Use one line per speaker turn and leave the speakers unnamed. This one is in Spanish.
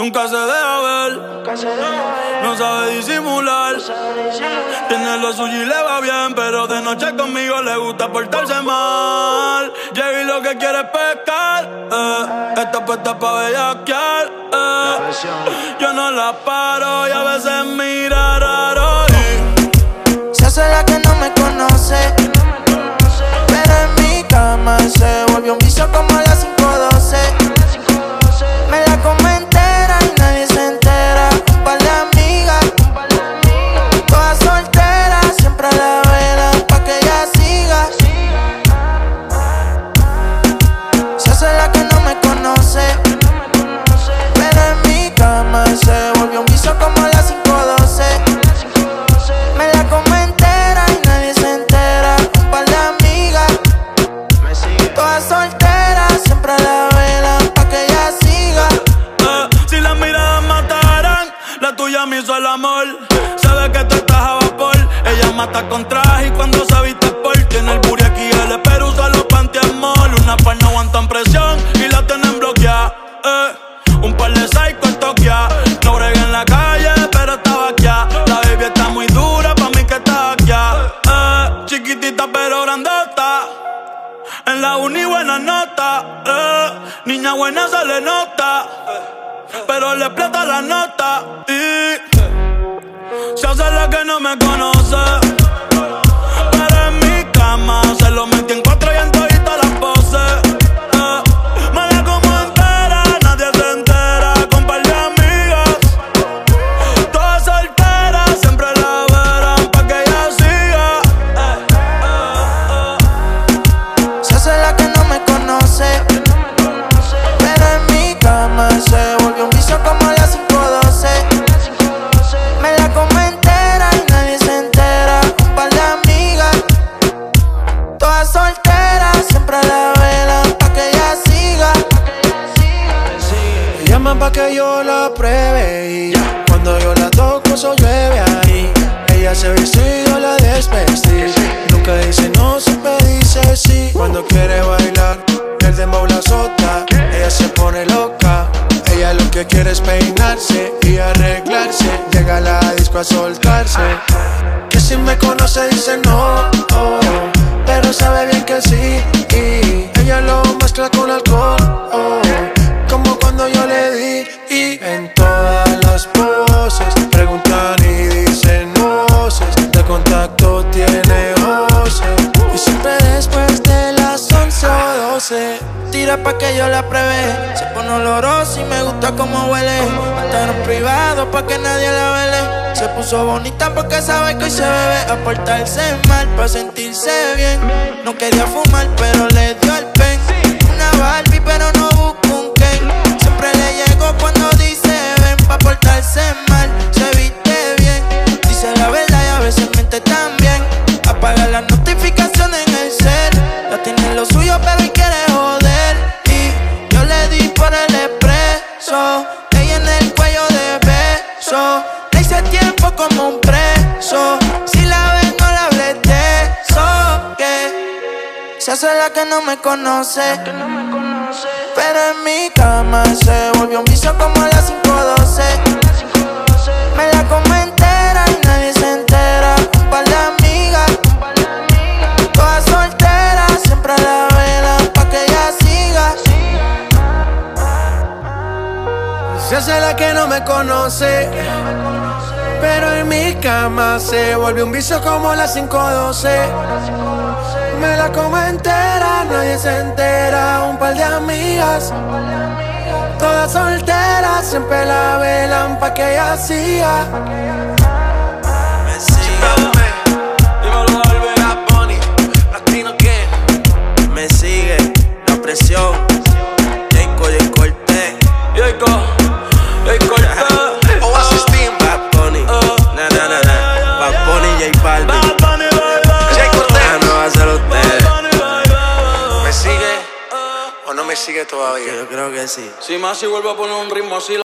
Nunca se deja ver, no sabe disimular. Tiene lo suyo y le va bien, pero de noche conmigo le gusta portarse mal. Llega y lo que quiere es pescar, eh. Esta puesta pa' bellaquear, eh. Yo no la paro y a veces mira raro.
Se hace la que no me conoce, la
tuya me hizo el amor. Sabe que tú estás a vapor. Ella mata con traje y cuando se viste por tiene el booty aquí, el espero usa los pantiamol. Una par no aguantan presión y la tienen bloqueada. Eh, un par de psycho en Tokia. No bregué en la calle, pero estaba aquí. La baby está muy dura, pa' mí que está aquí. Eh, chiquitita pero grandota. En la uni buena nota, eh. Niña buena se le nota, pero le explota la nota y se hace la que no me conoce. Pero en mi cama se lo metí en cuatro y en las poses. eh. Me la como entera, nadie se entera, con par de amigas. Todas solteras, siempre la verán pa' que ella siga. Eh, eh, eh.
Se hace la que no me conoce, pero en mi cama
cuando yo la toco eso llueve ahí. Ella se viste la desvestí. Nunca dice no, siempre dice sí. Cuando quiere bailar, el dembow la azota. Ella se pone loca. Ella lo que quiere es peinarse y arreglarse. Llega a la disco a soltarse. Que si me conoce dice no, oh, pero sabe bien que sí. Y ella lo mezcla con alcohol. oh, como cuando yo le di o 12
Tira pa' que yo la pruebe. Se pone olorosa y me gusta como huele. Estar en privado pa' que nadie la vele. Se puso bonita porque sabe que hoy se bebe. A portarse mal pa' sentirse bien. No quería fumar, pero le dio el pen. Una Barbie, pero no Que se hace la que no me conoce. Pero en mi cama se volvió un vicio como las 512. Me la como entera y nadie se entera. Un par de amigas, todas solteras, siempre a la vela pa' que ella siga.
Se hace la que no me conoce. Pero en mi cama se volvió un vicio como las 512. Me la como entera, nadie se entera. Un par de amigas, todas solteras, siempre la velan pa' que ella siga.
Sigue todavía?
Yo creo que sí.
Si más si vuelvo a poner un ritmo así